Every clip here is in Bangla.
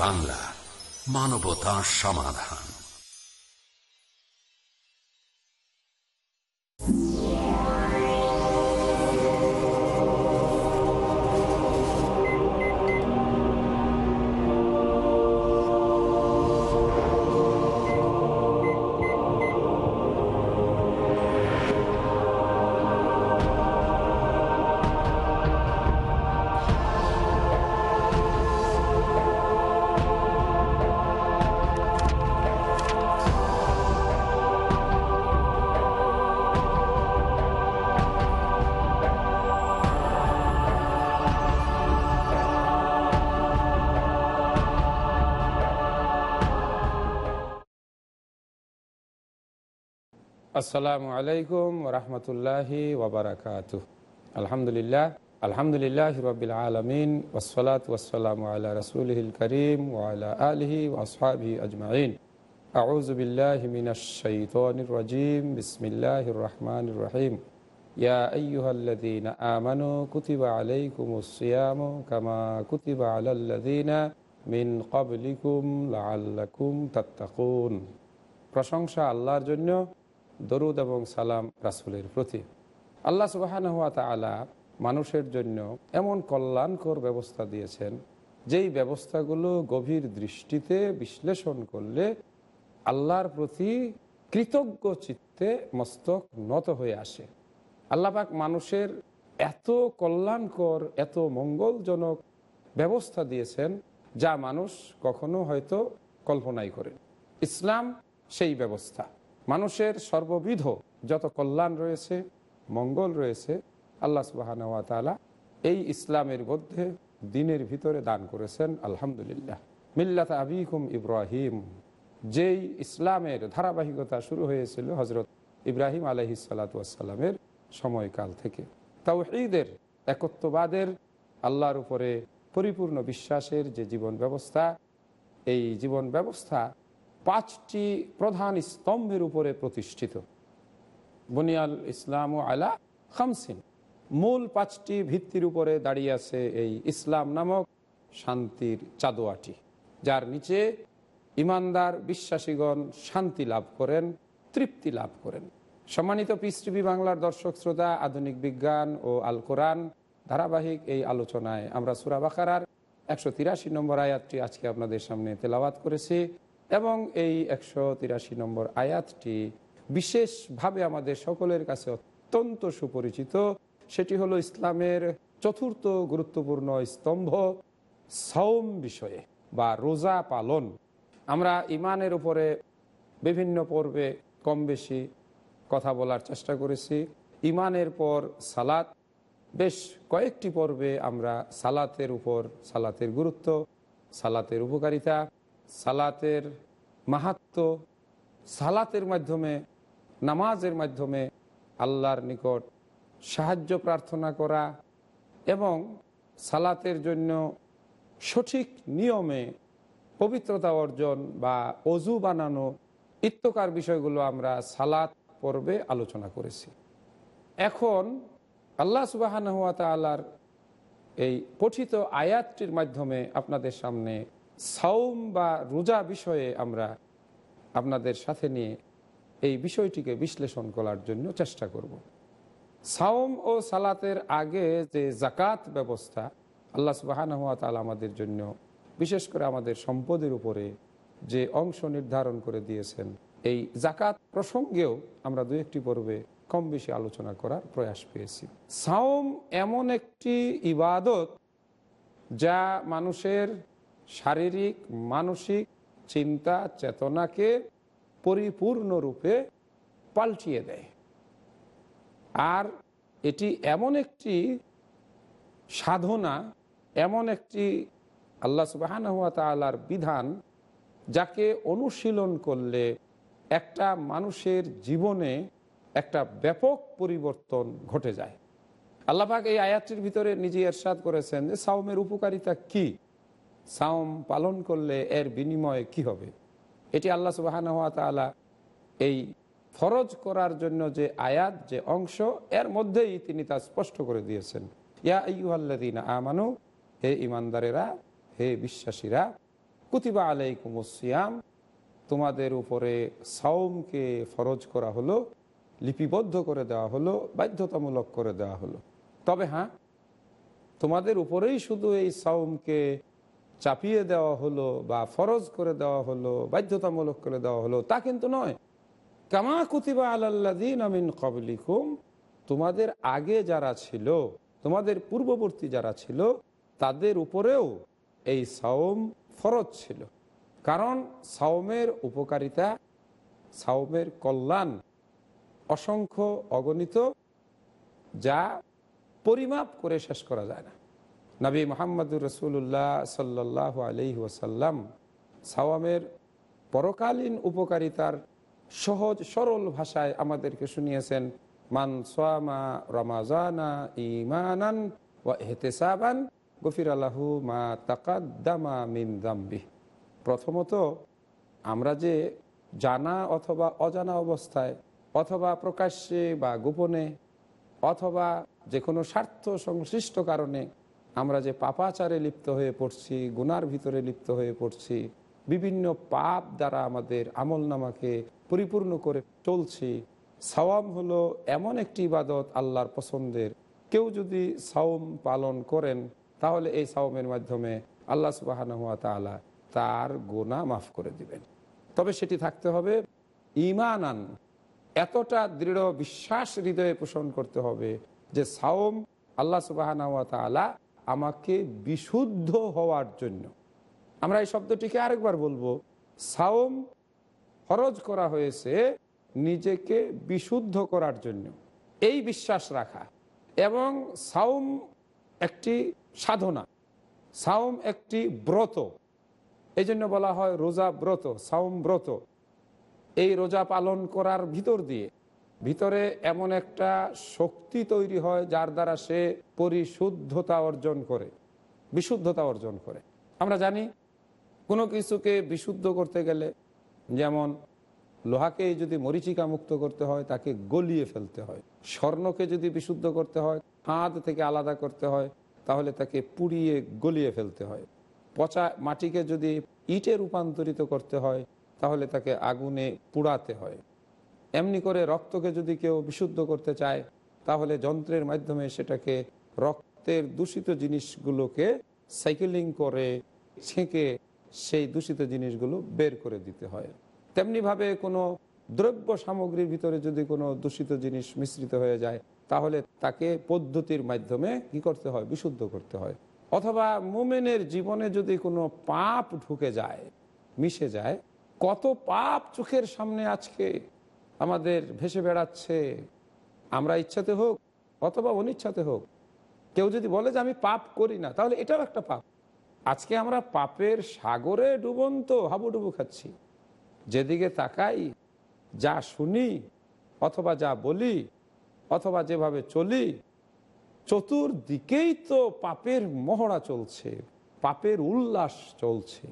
বাংলা মানবতা সমাধান। আসসালামু আলাইকুম রহমতুল্লাহি ওবরাকাত আলহামদুলিল্লাহ আলহামদুলিল্লাহ রবিল আলমিন ওসলাত ওসালাম আল্লাহ রসুলহিল করিম ওয়ালা আলহি ওসহাবি আজমাইন। আউজবিল্লাহ মিনাশাইতানির রাজিম, বিসমিল্লাহির রহমানির রহিম। ইয়া আইয়ুহাল্লাযীনা আমানু কুতিবা আলাইকুমুস সিয়ামু কামা কুতিবা আলাল্লাযীনা মিন ক্বাবলিকুম লাআল্লাকুম তাত্তাকুন। প্রশংসা আল্লাহর জন্য দরুদ এবং সালাম রাসুলের প্রতি। আল্লাহ সুবাহান হাত আলা মানুষের জন্য এমন কল্যাণকর ব্যবস্থা দিয়েছেন, যেই ব্যবস্থাগুলো গভীর দৃষ্টিতে বিশ্লেষণ করলে আল্লাহর প্রতি কৃতজ্ঞ চিত্তে মস্তক নত হয়ে আসে। আল্লাপাক মানুষের এত কল্যাণকর, এত মঙ্গলজনক ব্যবস্থা দিয়েছেন, যা মানুষ কখনো হয়তো কল্পনাই করে ইসলাম সেই ব্যবস্থা। মানুষের সর্ববিধ যত কল্যাণ রয়েছে, মঙ্গল রয়েছে, আল্লাহ সুবাহানুয়া তালা এই ইসলামের মধ্যে দিনের ভিতরে দান করেছেন, আলহামদুলিল্লাহ। মিল্লাত আবিকুম ইব্রাহিম। যেই ইসলামের ধারাবাহিকতা শুরু হয়েছিল হজরত ইব্রাহিম আলহি সালাতামের সময়কাল থেকে। তাও ঈদের একত্ববাদের আল্লাহর উপরে পরিপূর্ণ বিশ্বাসের যে জীবন ব্যবস্থা, এই জীবন ব্যবস্থা পাঁচটি প্রধান স্তম্ভের উপরে প্রতিষ্ঠিত। বুনিয়াল ইসলাম আলা খামসিন। মূল পাঁচটি ভিত্তির উপরে দাঁড়িয়ে আছে এই ইসলাম নামক শান্তির চাদোয়াটি, যার নিচে ইমানদার বিশ্বাসীগণ শান্তি লাভ করেন, তৃপ্তি লাভ করেন। সম্মানিত পিস টিভি বাংলার দর্শক, শ্রোতা, আধুনিক বিজ্ঞান ও আল কোরআন ধারাবাহিক এই আলোচনায় আমরা সুরাবাখারার একশো তিরাশি নম্বর আয়াতটি আজকে আপনাদের সামনে তেলাওয়াত করেছি। এবং এই একশো তিরাশি নম্বর আয়াতটি বিশেষভাবে আমাদের সকলের কাছে অত্যন্ত সুপরিচিত। সেটি হলো ইসলামের চতুর্থ গুরুত্বপূর্ণ স্তম্ভ সৌম বিষয়ে বা রোজা পালন। আমরা ইমানের উপরে বিভিন্ন পর্বে কম বেশি কথা বলার চেষ্টা করেছি। ইমানের পর সালাত, বেশ কয়েকটি পর্বে আমরা সালাতের উপর, সালাতের গুরুত্ব, সালাতের উপকারিতা সালাতের মাহাত্ম, সালাতের মাধ্যমে, নামাজের মাধ্যমে আল্লাহর নিকট সাহায্য প্রার্থনা করা এবং সালাতের জন্য সঠিক নিয়মে পবিত্রতা অর্জন বা অজু বানানো ইত্যকার বিষয়গুলো আমরা সালাত পর্বে আলোচনা করেছি। এখন আল্লাহ সুবাহান হাত আল্লাহর এই পঠিত আয়াতটির মাধ্যমে আপনাদের সামনে সাউম বা রোজা বিষয়ে আমরা আপনাদের সাথে নিয়ে এই বিষয়টিকে বিশ্লেষণ করার জন্য চেষ্টা করব। সাওম ও সালাতের আগে যে জাকাত ব্যবস্থা আল্লাহ সুবাহান হাত আমাদের জন্য, বিশেষ করে আমাদের সম্পদের উপরে যে অংশ নির্ধারণ করে দিয়েছেন, এই জাকাত প্রসঙ্গেও আমরা দু একটি পর্বে কম বেশি আলোচনা করার প্রয়াস পেয়েছি সাওম এমন একটি ইবাদত যা মানুষের শারীরিক, মানসিক চিন্তা, চেতনাকে পরিপূর্ণরূপে পাল্টিয়ে দেয়। আর এটি এমন একটি সাধনা, এমন একটি আল্লাহ সুবাহান হুয়া তালার বিধান যাকে অনুশীলন করলে একটা মানুষের জীবনে একটা ব্যাপক পরিবর্তন ঘটে যায়। আল্লাপাক এই আয়াতটির ভিতরে নিজে এরশাদ করেছেন যে সাওমের উপকারিতা কি? সাওম পালন করলে এর বিনিময়ে কি হবে? এটি আল্লাহ সুবাহান হাত এই ফরজ করার জন্য যে আয়াত, যে অংশ, এর মধ্যেই তিনি তা স্পষ্ট করে দিয়েছেন। ইয়া আইয়ুহাল্লাদিন আমানু, হে ইমানদারেরা হে বিশ্বাসীরা, কুতিবা আলাইকুমুসিয়াম তোমাদের উপরে সাওমকে ফরজ করা হলো, লিপিবদ্ধ করে দেওয়া হলো, বাধ্যতামূলক করে দেওয়া হলো। তবে হ্যাঁ তোমাদের উপরেই শুধু এই সাওমকে চাপিয়ে দেওয়া হলো বা ফরজ করে দেওয়া হলো, বাধ্যতামূলক করে দেওয়া হলো, তা কিন্তু নয়। কামা কুতিবা আলাল্লাদিন আমিন কবলিকুম তোমাদের আগে যারা ছিল, তোমাদের পূর্ববর্তী যারা ছিল, তাদের উপরেও এই সাওম ফরজ ছিল। কারণ সাওমের উপকারিতা, সাওমের কল্যাণ অসংখ্য অগণিত, যা পরিমাপ করে শেষ করা যায় না। নবী মোহাম্মদুর রসুল্লাহ সাল্লাহ আলি ওসাল্লাম সাওয়ামের পরকালীন উপকারিতার সহজ, সরল ভাষায় আমাদেরকে শুনিয়েছেন, মান সোয়ামা রমাজানা ইমানান ও হেতেসাবান গফির আল্লাহু মা তাকাদ্দামা মিন দাম্বি প্রথমত, আমরা যে জানা অথবা অজানা অবস্থায় অথবা প্রকাশ্যে বা গোপনে অথবা যে কোনো স্বার্থ সংশ্লিষ্ট কারণে আমরা যে পাপাচারে লিপ্ত হয়ে পড়ছি, গুনার ভিতরে লিপ্ত হয়ে পড়ছি, বিভিন্ন পাপ দ্বারা আমাদের আমল নামাকে পরিপূর্ণ করে চলছি, সাওয়াম হলো এমন একটি ইবাদত আল্লাহর পছন্দের। কেউ যদি সাওম পালন করেন, তাহলে এই সাওমের মাধ্যমে আল্লাহ সুবাহান তালা তার গোনা মাফ করে দিবেন। তবে সেটি থাকতে হবে ইমান আন এতটা দৃঢ় বিশ্বাস হৃদয়ে পোষণ করতে হবে যে সাওম আল্লাহ সুবাহান তালা আমাকে বিশুদ্ধ হওয়ার জন্য। আমরা এই শব্দটিকে আরেকবার বলব। সাওম ফরজ করা হয়েছে নিজেকে বিশুদ্ধ করার জন্য। এই বিশ্বাস রাখা। এবং সাওম একটি সাধনা। সাওম একটি ব্রত। এই জন্য বলা হয় রোজা ব্রত, সাওম ব্রত। এই রোজা পালন করার ভিতর দিয়ে ভিতরে এমন একটা শক্তি তৈরি হয় যার দ্বারা সে পরিশুদ্ধতা অর্জন করে, বিশুদ্ধতা অর্জন করে। আমরা জানি কোনো কিছুকে বিশুদ্ধ করতে গেলে যেমন লোহাকে যদি মরিচিকা মুক্ত করতে হয়, তাকে গলিয়ে ফেলতে হয়। স্বর্ণকে যদি বিশুদ্ধ করতে হয় হাত থেকে আলাদা করতে হয়, তাহলে তাকে পুড়িয়ে গলিয়ে ফেলতে হয়। পচা মাটিকে যদি ইটে রূপান্তরিত করতে হয়, তাহলে তাকে আগুনে পুড়াতে হয়। এমনি করে রক্তকে যদি কেউ বিশুদ্ধ করতে চায়, তাহলে যন্ত্রের মাধ্যমে সেটাকে রক্তের দূষিত জিনিসগুলোকে সাইকেলিং করে ছেঁকে সেই দূষিত জিনিসগুলো বের করে দিতে হয়। তেমনিভাবে কোনো দ্রব্য সামগ্রীর ভিতরে যদি কোনো দূষিত জিনিস মিশ্রিত হয়ে যায়, তাহলে তাকে পদ্ধতির মাধ্যমে কি করতে হয়? বিশুদ্ধ করতে হয়। অথবা মোমেনের জীবনে যদি কোনো পাপ ঢুকে যায়, মিশে যায়, কত পাপ চোখের সামনে আজকে আমাদের ভেসে বেড়াচ্ছে। আমরা ইচ্ছাতে হোক অথবা অনিচ্ছাতে হোক, কেউ যদি বলে যে আমি পাপ করি না, তাহলে এটাও একটা পাপ। আজকে আমরা পাপের সাগরে ডুবন্ত হাবুডুবু খাচ্ছি। যেদিকে তাকাই, যা শুনি অথবা যা বলি অথবা যেভাবে চলি, চতুর্দিকেই তো পাপের মহড়া চলছে, পাপের উল্লাস চলছে।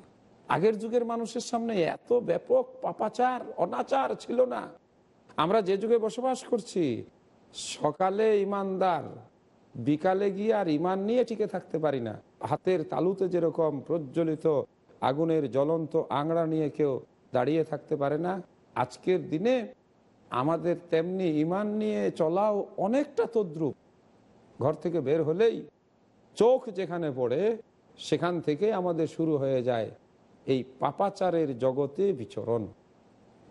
আগের যুগের মানুষের সামনে এত ব্যাপক পাপাচার, অনাচার ছিল না। আমরা যে যুগে বসবাস করছি, সকালে ইমানদার, বিকালে গিয়ে আর ইমান নিয়ে টিকে থাকতে পারি না। হাতের তালুতে যেরকম প্রজ্বলিত আগুনের জ্বলন্ত আংড়া নিয়ে কেউ দাঁড়িয়ে থাকতে পারে না, আজকের দিনে আমাদের তেমনি ইমান নিয়ে চলাও অনেকটা তদ্রুপ। ঘর থেকে বের হলেই চোখ যেখানে পড়ে, সেখান থেকে আমাদের শুরু হয়ে যায় এই পাপাচারের জগতে বিচরণ।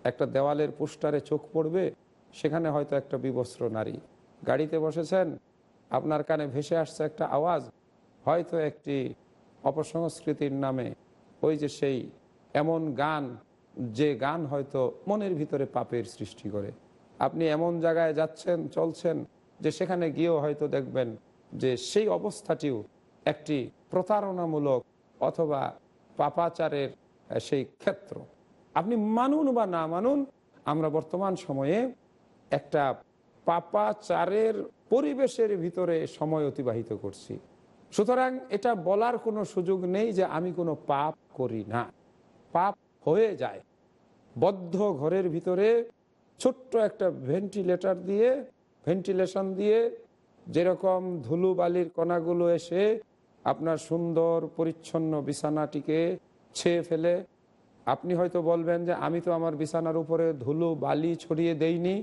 একটা দেওয়ালের পোস্টারে চোখ পড়বে, সেখানে হয়তো একটা বিবস্ত্র নারী। গাড়িতে বসেছেন, আপনার কানে ভেসে আসছে একটা আওয়াজ, হয়তো একটি অপসংস্কৃতির নামে। ওই যে সেই এমন গান, যে গান হয়তো মনের ভিতরে পাপের সৃষ্টি করে। আপনি এমন জায়গায় যাচ্ছেন, চলছেন, যে সেখানে গিয়েও হয়তো দেখবেন যে সেই অবস্থাটিও একটি প্রতারণামূলক অথবা পাপাচারের সেই ক্ষেত্র। আপনি মানুন বা না মানুন, আমরা বর্তমান সময়ে একটা পাপাচারের পরিবেশের ভিতরে সময় অতিবাহিত করছি। সুতরাং এটা বলার কোনো সুযোগ নেই যে আমি কোনো পাপ করি না। পাপ হয়ে যায়। বদ্ধ ঘরের ভিতরে ছোট্ট একটা ভেন্টিলেটর দিয়ে, ভেন্টিলেশন দিয়ে যেরকম ধুলু বালির কণাগুলো এসে আপনার সুন্দর, পরিচ্ছন্ন বিছানাটিকে ছেয়ে ফেলে আপনি হয়তো বলবেন যে আমি তো আমার বিছানার উপরে ধুলো, বালি ছড়িয়ে দেইনি।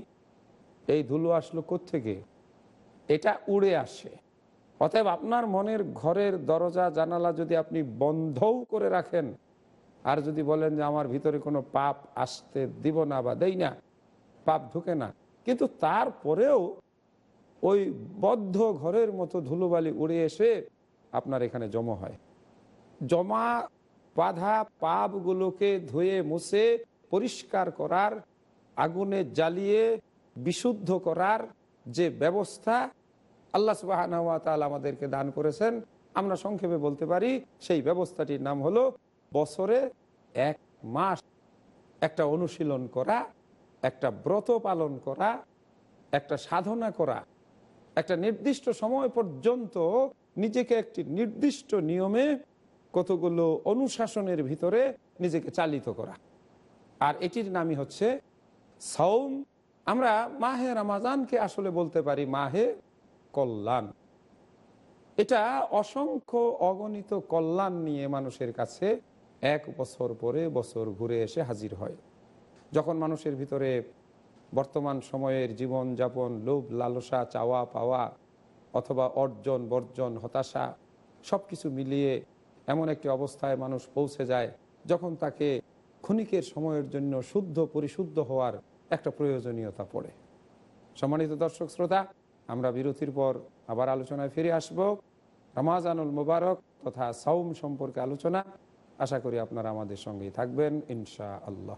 এই ধুলো আসলো থেকে এটা উড়ে আসে। অতএব আপনার মনের ঘরের দরজা, জানালা যদি আপনি বন্ধও করে রাখেন, আর যদি বলেন যে আমার ভিতরে কোনো পাপ আসতে দিব না বা দেই না, পাপ ঢুকে না, কিন্তু তারপরেও ওই বদ্ধ ঘরের মতো ধুলোবালি উড়ে এসে আপনার এখানে জমা হয়। জমা বাধা পাপগুলোকে ধুয়ে মুছে, পরিষ্কার করার, আগুনে জ্বালিয়ে বিশুদ্ধ করার যে ব্যবস্থা আল্লাহ সুবাহ আমাদেরকে দান করেছেন, আমরা সংক্ষেপে বলতে পারি, সেই ব্যবস্থাটির নাম হলো বছরে এক মাস একটা অনুশীলন করা, একটা ব্রত পালন করা, একটা সাধনা করা। একটা নির্দিষ্ট সময় পর্যন্ত নিজেকে একটি নির্দিষ্ট নিয়মে কতগুলো অনুশাসনের ভিতরে নিজেকে চালিত করা। আর এটির নামই হচ্ছে সৌম আমরা মাহে রামাজানকে আসলে বলতে পারি মাহে কল্যাণ। এটা অসংখ্য অগণিত কল্যাণ নিয়ে মানুষের কাছে এক বছর পরে বছর ঘুরে এসে হাজির হয়। যখন মানুষের ভিতরে বর্তমান সময়ের জীবন যাপন লোভ, লালসা চাওয়া পাওয়া অথবা অর্জন বর্জন হতাশা সব কিছু মিলিয়ে এমন একটি অবস্থায় মানুষ পৌঁছে যায় যখন তাকে ক্ষণিকের সময়ের জন্য শুদ্ধ পরিশুদ্ধ হওয়ার একটা প্রয়োজনীয়তা পড়ে। সম্মানিত দর্শক শ্রোতা, আমরা বিরতির পর আবার আলোচনায় ফিরে আসব। রমাজানুল মুবারক তথা সাউম সম্পর্কে আলোচনা। আশা করি আপনারা আমাদের সঙ্গেই থাকবেন ইনশা আল্লাহ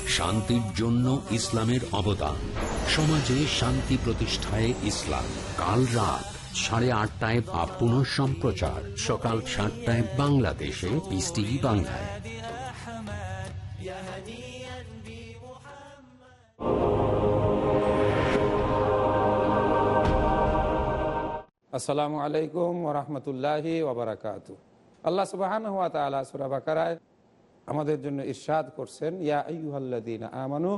শান্তির জন্য ইসলামের অবদান। সমাজে শান্তি প্রতিষ্ঠায় ইসলাম। কাল রাত সাড়ে আটটায় বা পুনঃ সম্প্রচার। সকাল সাতটায় বাংলাদেশে। বাংলায়। আসসালামু আলাইকুম ওরহমতুল্লাহি ওবরাকাত আল্লাহ সুবাহান হাত তালা সুরা বাকারায় আমাদের জন্য ইরশাদ করছেন, ইয়া আমানু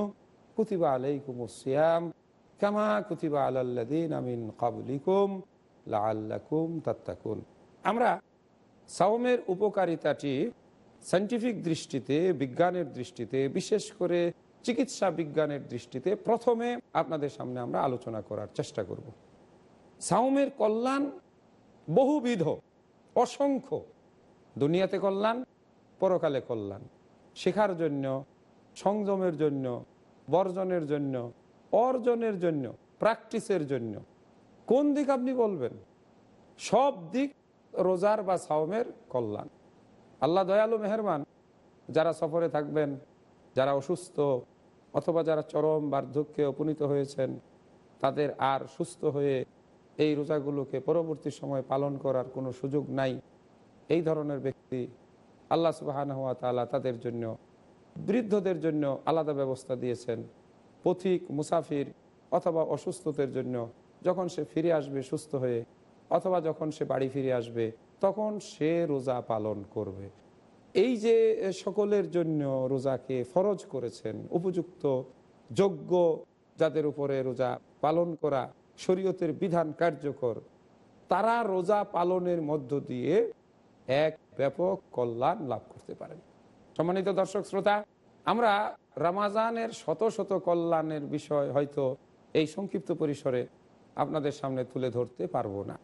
কুতিবা আলাইকুম সিয়াম কামা কুতিবা আলাল্লাদিন আমিন কাবলিকুম লাআল্লাকুম তাত্তাকুন। আমরা সাওমের উপকারিতাটি সাইন্টিফিক দৃষ্টিতে, বিজ্ঞানের দৃষ্টিতে, বিশেষ করে চিকিৎসা বিজ্ঞানের দৃষ্টিতে প্রথমে আপনাদের সামনে আমরা আলোচনা করার চেষ্টা করব। সাওমের কল্যাণ বহুবিধ, অসংখ্য। দুনিয়াতে কল্যাণ পরকালে কল্যাণ। শেখার জন্য, সংযমের জন্য, বর্জনের জন্য, অর্জনের জন্য, প্র্যাকটিসের জন্য। কোন দিক আপনি বলবেন? সব দিক রোজার বা সাওমের কল্যাণ। আল্লাহ দয়ালু মেহরবান, যারা সফরে থাকবেন, যারা অসুস্থ অথবা যারা চরম বার্ধক্যে উপনীত হয়েছেন, তাদের আর সুস্থ হয়ে এই রোজাগুলোকে পরবর্তী সময় পালন করার কোনো সুযোগ নাই। এই ধরনের ব্যক্তি আল্লাহ সুবাহান হাত তালা তাদের জন্য, বৃদ্ধদের জন্য আলাদা ব্যবস্থা দিয়েছেন। পথিক, মুসাফির অথবা অসুস্থদের জন্য যখন সে ফিরে আসবে সুস্থ হয়ে, অথবা যখন সে বাড়ি ফিরে আসবে, তখন সে রোজা পালন করবে। এই যে সকলের জন্য রোজাকে ফরজ করেছেন, উপযুক্ত, যোগ্য, যাদের উপরে রোজা পালন করা শরীয়তের বিধান কার্যকর, তারা রোজা পালনের মধ্য দিয়ে এক ব্যাপক কল্যাণ লাভ করতে পারেন। সম্মানিত দর্শক শ্রোতা, আমরা রামাজানের শত শত কল্যাণের বিষয় হয়তো এই সংক্ষিপ্ত পরিসরে আপনাদের সামনে তুলে ধরতে পারব না।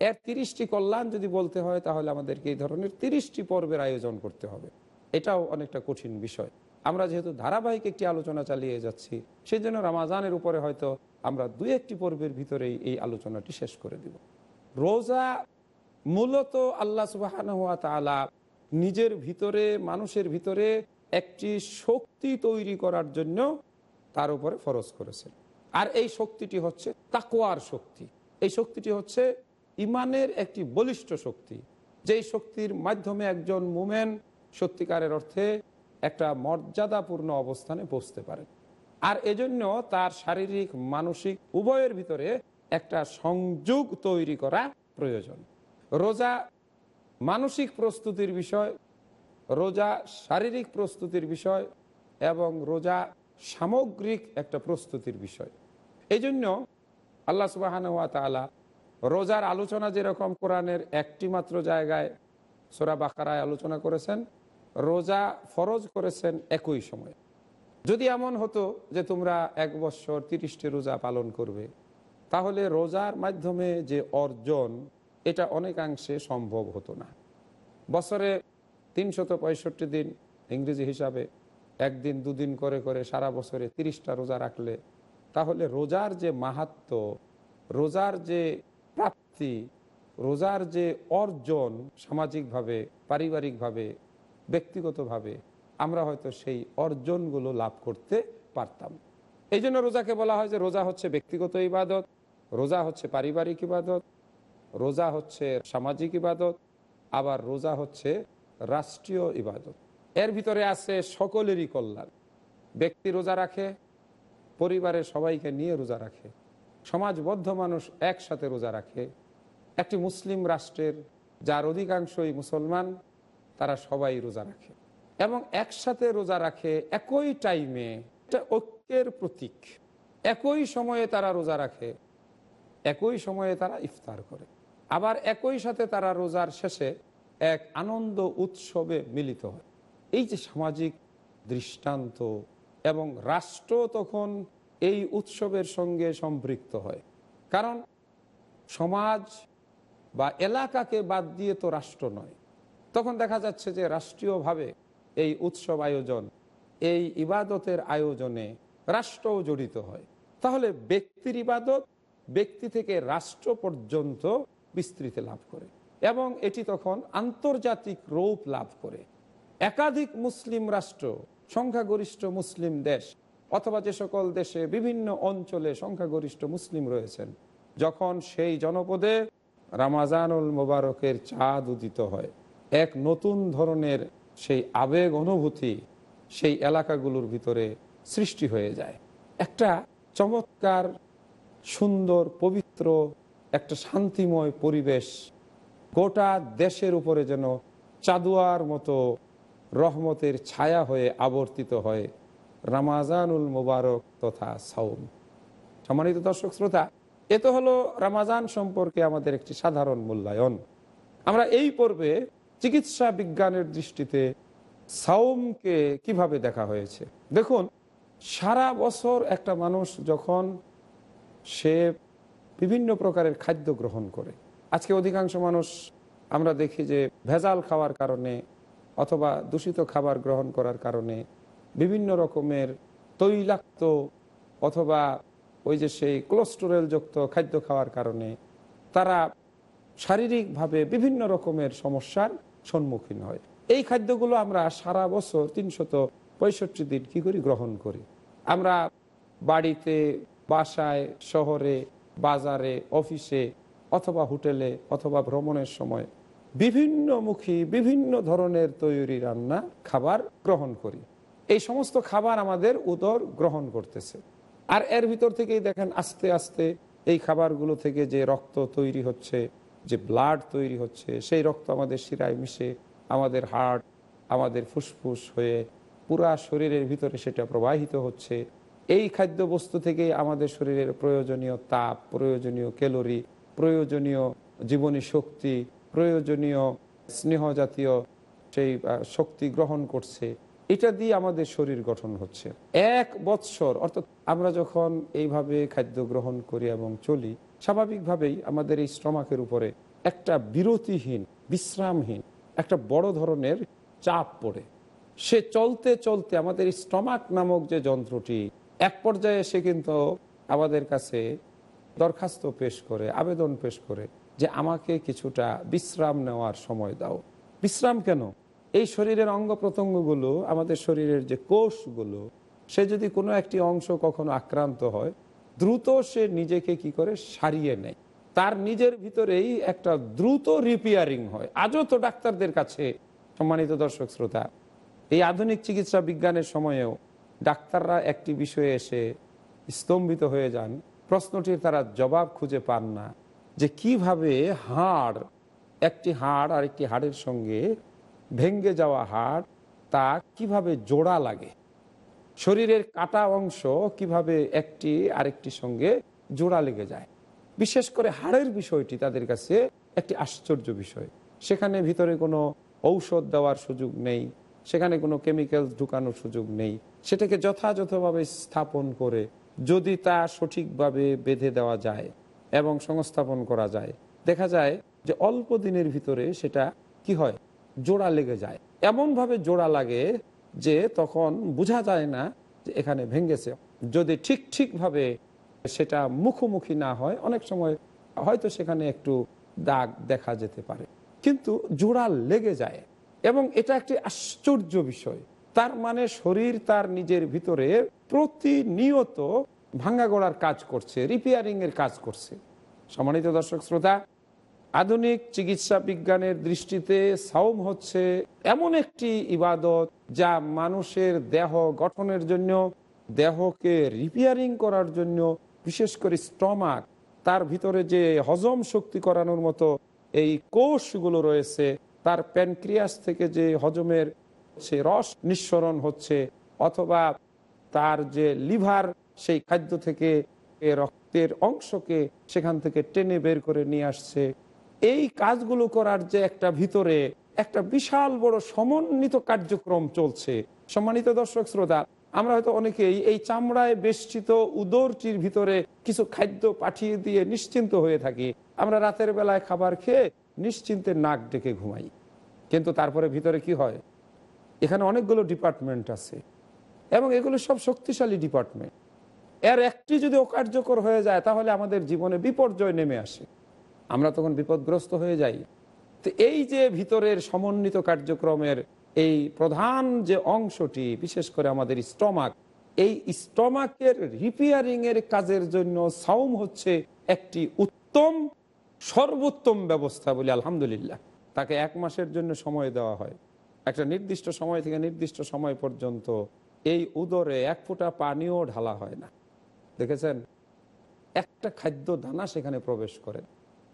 এর তিরিশটি কল্যাণ যদি বলতে হয়, তাহলে আমাদেরকে এই ধরনের তিরিশটি পর্বের আয়োজন করতে হবে। এটাও অনেকটা কঠিন বিষয়। আমরা যেহেতু ধারাবাহিক একটি আলোচনা চালিয়ে যাচ্ছি সেই জন্য রামাজানের উপরে হয়তো আমরা দু একটি পর্বের ভিতরেই এই আলোচনাটি শেষ করে দিব। রোজা মূলত আল্লাহ সুবাহ নিজের ভিতরে, মানুষের ভিতরে একটি শক্তি তৈরি করার জন্য তার উপরে ফরজ করেছেন। আর এই শক্তিটি হচ্ছে তাকোয়ার শক্তি। এই শক্তিটি হচ্ছে ইমানের একটি বলিষ্ঠ শক্তি। যেই শক্তির মাধ্যমে একজন মুমেন সত্যিকারের অর্থে একটা মর্যাদাপূর্ণ অবস্থানে পৌঁছতে পারে। আর এজন্য তার শারীরিক, মানসিক উভয়ের ভিতরে একটা সংযোগ তৈরি করা প্রয়োজন। রোজা মানসিক প্রস্তুতির বিষয়, রোজা শারীরিক প্রস্তুতির বিষয় এবং রোজা সামগ্রিক একটা প্রস্তুতির বিষয়। এই জন্য আল্লাহ সুবাহান তালা রোজার আলোচনা যেরকম কোরআনের একটি মাত্র জায়গায় সোরা বাকারায় আলোচনা করেছেন, রোজা ফরজ করেছেন একই সময়ে। যদি এমন হতো যে তোমরা এক বছর তিরিশটি রোজা পালন করবে, তাহলে রোজার মাধ্যমে যে অর্জন এটা অনেকাংশে সম্ভব হতো না। বছরে তিনশত পঁয়ষট্টি দিন ইংরেজি হিসাবে, একদিন, দুদিন করে করে সারা বছরে তিরিশটা রোজা রাখলে, তাহলে রোজার যে মাহাত্ম, রোজার যে প্রাপ্তি, রোজার যে অর্জন সামাজিকভাবে, পারিবারিকভাবে, ব্যক্তিগতভাবে, আমরা হয়তো সেই অর্জনগুলো লাভ করতে পারতাম। এই জন্য রোজাকে বলা হয় যে রোজা হচ্ছে ব্যক্তিগত ইবাদত, রোজা হচ্ছে পারিবারিক ইবাদত রোজা হচ্ছে সামাজিক ইবাদত, আবার রোজা হচ্ছে রাষ্ট্রীয় ইবাদত। এর ভিতরে আছে সকলেরই কল্যাণ। ব্যক্তি রোজা রাখে, পরিবারের সবাইকে নিয়ে রোজা রাখে। সমাজবদ্ধ মানুষ একসাথে রোজা রাখে। একটি মুসলিম রাষ্ট্রের যার অধিকাংশই মুসলমান, তারা সবাই রোজা রাখে। এবং একসাথে রোজা রাখে একই টাইমে, এটা ঐক্যের প্রতীক। একই সময়ে তারা রোজা রাখে, একই সময়ে তারা ইফতার করে। আবার একই সাথে তারা রোজার শেষে এক আনন্দ উৎসবে মিলিত হয়। এই যে সামাজিক দৃষ্টান্ত এবং রাষ্ট্র তখন এই উৎসবের সঙ্গে সম্পৃক্ত হয়। কারণ সমাজ বা এলাকাকে বাদ দিয়ে তো রাষ্ট্র নয়। তখন দেখা যাচ্ছে যে রাষ্ট্রীয়ভাবে এই উৎসব আয়োজন, এই ইবাদতের আয়োজনে রাষ্ট্রও জড়িত হয়। তাহলে ব্যক্তির ইবাদত ব্যক্তি থেকে রাষ্ট্র পর্যন্ত বিস্তৃতি লাভ করে। এবং এটি তখন আন্তর্জাতিক রূপ লাভ করে। একাধিক মুসলিম রাষ্ট্র, সংখ্যাগরিষ্ঠ মুসলিম দেশ, অথবা যে সকল দেশে বিভিন্ন অঞ্চলে সংখ্যাগরিষ্ঠ মুসলিম রয়েছেন, যখন সেই জনপদে রামাজানুল মোবারকের চাঁদ উদিত হয়। এক নতুন ধরনের সেই আবেগ অনুভূতি সেই এলাকাগুলোর ভিতরে সৃষ্টি হয়ে যায়। একটা চমৎকার, সুন্দর, পবিত্র একটা শান্তিময় পরিবেশ গোটা দেশের উপরে যেন চাদুয়ার মতো রহমতের ছায়া হয়ে আবর্তিত হয় রামাজানুল মুবারক তথা সাউম। সম্মানিত দর্শক শ্রোতা, এ তো হলো রামাজান সম্পর্কে আমাদের একটি সাধারণ মূল্যায়ন। আমরা এই পর্বে চিকিৎসা বিজ্ঞানের দৃষ্টিতে সাউমকে কীভাবে দেখা হয়েছে? দেখুন, সারা বছর একটা মানুষ যখন সে বিভিন্ন প্রকারের খাদ্য গ্রহণ করে। আজকে অধিকাংশ মানুষ আমরা দেখি যে ভেজাল খাওয়ার কারণে অথবা দূষিত খাবার গ্রহণ করার কারণে বিভিন্ন রকমের তৈলাক্ত অথবা ওই যে সেই কোলেস্টোরেলযুক্ত খাদ্য খাওয়ার কারণে তারা শারীরিকভাবে বিভিন্ন রকমের সমস্যার সম্মুখীন হয়। এই খাদ্যগুলো আমরা সারা বছর তিনশত পঁয়ষট্টি দিন কী করি গ্রহণ করি। আমরা বাড়িতে, বাসায়, শহরে বাজারে, অফিসে, অথবা হোটেলে, অথবা ভ্রমণের সময় বিভিন্নমুখী, বিভিন্ন ধরনের তৈরি রান্না, খাবার গ্রহণ করি। এই সমস্ত খাবার আমাদের উদর গ্রহণ করতেছে। আর এর ভিতর থেকেই দেখেন আস্তে আস্তে এই খাবারগুলো থেকে যে রক্ত তৈরি হচ্ছে, যে ব্লাড তৈরি হচ্ছে, সেই রক্ত আমাদের শিরায় মিশে আমাদের হার্ট আমাদের ফুসফুস হয়ে পুরা শরীরের ভিতরে সেটা প্রবাহিত হচ্ছে। এই খাদ্যবস্তু থেকে আমাদের শরীরের প্রয়োজনীয় তাপ, প্রয়োজনীয় ক্যালোরি, প্রয়োজনীয় জীবনী শক্তি, প্রয়োজনীয় স্নেহ জাতীয় সেই শক্তি গ্রহণ করছে, এটা দিয়ে আমাদের শরীর গঠন হচ্ছে। এক বৎসর, অর্থাৎ আমরা যখন এইভাবে খাদ্য গ্রহণ করি এবং চলি, স্বাভাবিকভাবেই আমাদের এই স্টমাকের উপরে একটা বিরতিহীন, বিশ্রামহীন, একটা বড় ধরনের চাপ পড়ে। সে চলতে চলতে আমাদের স্টমাক নামক যে যন্ত্রটি এক পর্যায়ে সে কিন্তু আমাদের কাছে দরখাস্ত পেশ করে, আবেদন পেশ করে যে আমাকে কিছুটা বিশ্রাম নেওয়ার সময় দাও। বিশ্রাম কেন? এই শরীরের অঙ্গ প্রত্যঙ্গগুলো, আমাদের শরীরের যে কোষগুলো, সে যদি কোনো একটি অংশ কখনো আক্রান্ত হয়, দ্রুত সে নিজেকে কি করে? সারিয়ে নেয়। তার নিজের ভিতরেই একটা দ্রুত রিপেয়ারিং হয়। আজও তো ডাক্তারদের কাছে সম্মানিত দর্শক শ্রোতা, এই আধুনিক চিকিৎসা বিজ্ঞানের সময়েও ডাক্তাররা একটি বিষয়ে এসে স্তম্ভিত হয়ে যান। প্রশ্নটির তারা জবাব খুঁজে পান না যে কীভাবে হাড়, একটি হাড় আর একটি হাড়ের সঙ্গে ভেঙ্গে যাওয়া হাড়, তা কীভাবে জোড়া লাগে? শরীরের কাটা অংশ কীভাবে একটি আরেকটি সঙ্গে জোড়া লেগে যায়? বিশেষ করে হাড়ের বিষয়টি তাদের কাছে একটি আশ্চর্য বিষয়। সেখানে ভিতরে কোনো ঔষধ দেওয়ার সুযোগ নেই। সেখানে কোনো কেমিক্যাল ঢুকানোর সুযোগ নেই। সেটাকে যথাযথভাবে স্থাপন করে যদি তা সঠিকভাবে বেঁধে দেওয়া যায় এবং সংস্থাপন করা যায়, দেখা যায় যে অল্প দিনের ভিতরে সেটা কি হয়? জোড়া লেগে যায়। এমনভাবে জোড়া লাগে যে তখন বোঝা যায় না যে এখানে ভেঙ্গেছে যদি ঠিক ঠিকভাবে সেটা মুখোমুখি না হয়, অনেক সময় হয়তো সেখানে একটু দাগ দেখা যেতে পারে। কিন্তু জোড়া লেগে যায়। এবং এটা একটি আশ্চর্য বিষয়। তার মানে শরীর তার নিজের ভিতরে প্রতিনিয়ত ভাঙ্গা গড়ার কাজ করছে রিপেয়ারিং এর কাজ করছে। সম্মানিত দর্শক শ্রোতা, আধুনিক চিকিৎসা বিজ্ঞানের দৃষ্টিতে সাওম হচ্ছে এমন একটি ইবাদত যা মানুষের দেহ গঠনের জন্য, দেহকে রিপেয়ারিং করার জন্য, বিশেষ করে স্টমাক তার ভিতরে যে হজম শক্তি করানোর মতো এই কোষগুলো রয়েছে তার প্যানক্রিয়াস থেকে যে হজমের সে রস নিঃসরণ হচ্ছে, অথবা তার যে লিভার, সেই খাদ্য থেকে রক্তের অংশকে সেখান থেকে টেনে বের করে নিয়ে আসছে। এই কাজগুলো করার যে একটা ভিতরে একটা বিশাল বড় সমন্বিত কার্যক্রম চলছে। সম্মানিত দর্শক শ্রোতা, আমরা হয়তো অনেকেই এই চামড়ায় বেষ্টিত উদরটির ভিতরে কিছু খাদ্য পাঠিয়ে দিয়ে নিশ্চিন্ত হয়ে থাকি। আমরা রাতের বেলায় খাবার খেয়ে নিশ্চিন্তে নাক ডেকে ঘুমাই। কিন্তু তারপরে ভিতরে কি হয়? এখানে অনেকগুলো ডিপার্টমেন্ট আছে এবং এগুলো সব শক্তিশালী ডিপার্টমেন্ট এর একটি যদি অকার্যকর হয়ে যায়, তাহলে আমাদের জীবনে বিপর্যয় নেমে আসে। আমরা তখন বিপদগ্রস্ত হয়ে যাই। তো এই যে ভিতরের সমন্বিত কার্যক্রমের এই প্রধান যে অংশটি, বিশেষ করে আমাদের স্টমাক, এই স্টমাকের রিপেয়ারিং এর কাজের জন্য সাউম হচ্ছে একটি উত্তম সর্বোত্তম ব্যবস্থা বলি আলহামদুলিল্লাহ। তাকে এক মাসের জন্য সময় দেওয়া হয়। একটা নির্দিষ্ট সময় থেকে নির্দিষ্ট সময় পর্যন্ত এই উদরে এক ফোঁটা পানিও ঢালা হয় না। দেখেছেন? একটা খাদ্য দানা সেখানে প্রবেশ করে।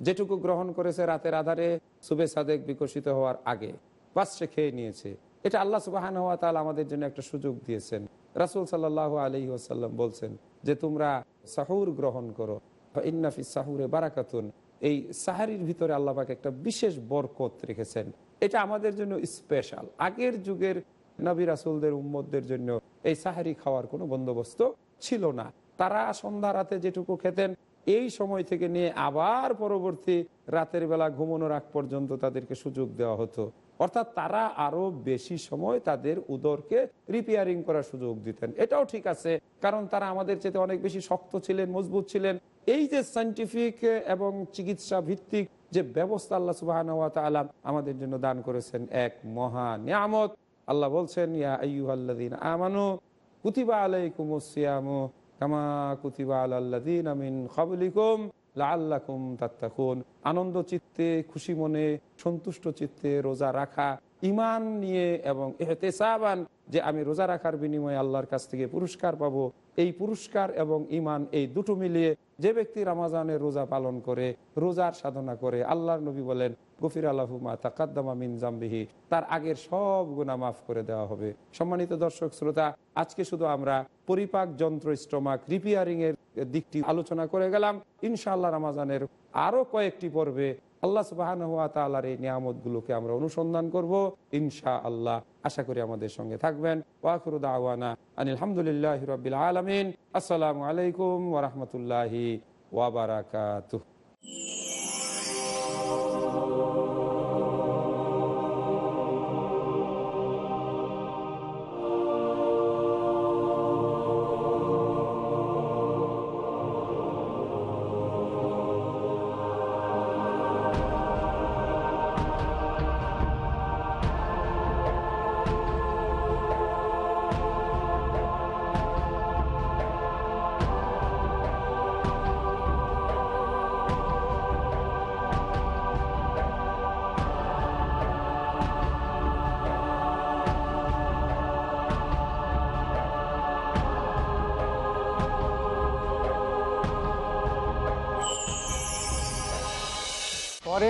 যেটুকু গ্রহণ করেছে রাতের আধারে সুবে সাদেক বিকশিত হওয়ার আগে, বাস সে খেয়ে নিয়েছে। এটা আল্লাহ সুবাহান হওয়া তাহলে আমাদের জন্য একটা সুযোগ দিয়েছেন। রাসুল সাল্লাহ আলি ওসাল্লাম বলছেন যে, তোমরা সাহুর গ্রহণ করো। ইন্নাফি সাহুরে বারাকাতুন। এই সাহারির ভিতরে আল্লাহকে একটা বিশেষ বরকত রেখেছেন। এটা আমাদের জন্য স্পেশাল আগের যুগের নবী রাসুলদের উম্মদের জন্য এই সাহারি খাওয়ার কোনো বন্দোবস্ত ছিল না। তারা সন্ধ্যা রাতে যেটুকু খেতেন, এই সময় থেকে নিয়ে আবার পরবর্তী রাতের বেলা ঘুমানোর আগ পর্যন্ত তাদেরকে সুযোগ দেওয়া হতো। অর্থাৎ তারা আরও বেশি সময় তাদের উদরকে রিপেয়ারিং করার সুযোগ দিতেন। এটাও ঠিক আছে, কারণ তারা আমাদের চেয়ে অনেক বেশি শক্ত ছিলেন, মজবুত ছিলেন। এই যে সাইন্টিফিক এবং চিকিৎসা ভিত্তিক যে ব্যবস্থা আল্লাহ সুবাহ আমাদের জন্য দান করেছেন এক মহা নিয়ামত। আল্লাহ বলছেন, ইয়া আইয়ুহাল্লাযীন আমানু কুতিবা আলাইকুমুস সিয়ামু কামা কুতিবা আলাল্লাযীনা মিন ক্বাবলিকুম লাআল্লাকুম তাত্তাকুন। আনন্দ চিত্তে, খুশি মনে, সন্তুষ্ট চিত্তে রোজা রাখা ইমান নিয়ে এবং এহতেসাবান যে আমি রোজা রাখার বিনিময়ে আল্লাহর কাছ থেকে পুরস্কার পাবো, এই পুরস্কার এবং ইমান এই দুটো মিলিয়ে যে ব্যক্তি রামাজানের রোজা পালন করে, রোজার সাধনা করে, আল্লাহর নবী বলেন, গফির আল্লাহুমা তাকাদ্দামা মিন জাম্বিহি তার আগের সব গুণা মাফ করে দেওয়া হবে। সম্মানিত দর্শক, শ্রোতা, আজকে শুধু আমরা পরিপাক যন্ত্র স্টমাক রিপেয়ারিং এর দিকটি আলোচনা করে গেলাম। ইনশাআল্লাহ রামাজানের আরও কয়েকটি পর্বে আল্লাহ সুবাহান হাত তালার এই নিয়ামত গুলোকে আমরা অনুসন্ধান করব। ইনশা আল্লাহ আশা করি আমাদের সঙ্গে থাকবেন। ওয়াকুরুদ আওয়ানা আলহামদুলিল্লাহ রবিল আলমিন। আসসালামু আলাইকুম ওরহমতুল্লাহি ওয়াবারাকাতুহ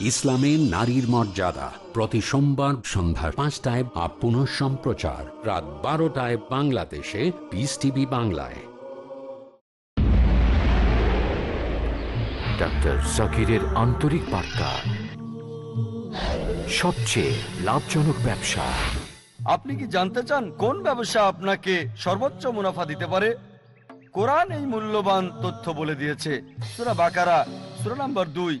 ইসলামে নারীর মর্যাদা। প্রতি সোমবার সন্ধ্যা পাঁচটায় বা পুনঃ সম্প্রচার। রাত বারোটায় বাংলাদেশে। পিস টিভি বাংলায়। ডাক্তার জাকিরের আন্তরিক বার্তা। সবচেয়ে লাভজনক ব্যবসা। আপনি কি জানতে চান কোন ব্যবসা আপনাকে সর্বোচ্চ মুনাফা দিতে পারে? কোরআন এই মূল্যবান তথ্য বলে দিয়েছে। সুরা বাকারা সুরা নাম্বার দুই।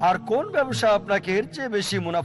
আর কোন ব্যবসা আপনাকে এর চেয়ে বেশি মুনাফা